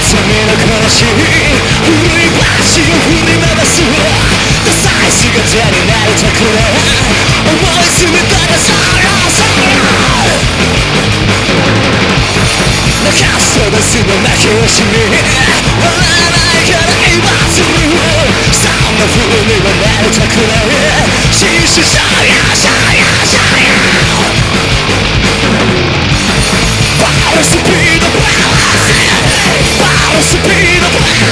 罪の悲しい古い橋を振り回すダサい姿になりたくない思い詰めたらそりゃそりゃ泣かす飛ばすの負け惜しみ笑わないから今すぐそんな風にはなりたくない死死そりバルスピードバルスピードバル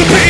disappear